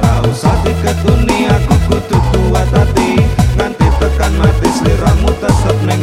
Tahu sadih ketuni aku kudu kuat hati. Nganti tekan mati sliramu tetep neng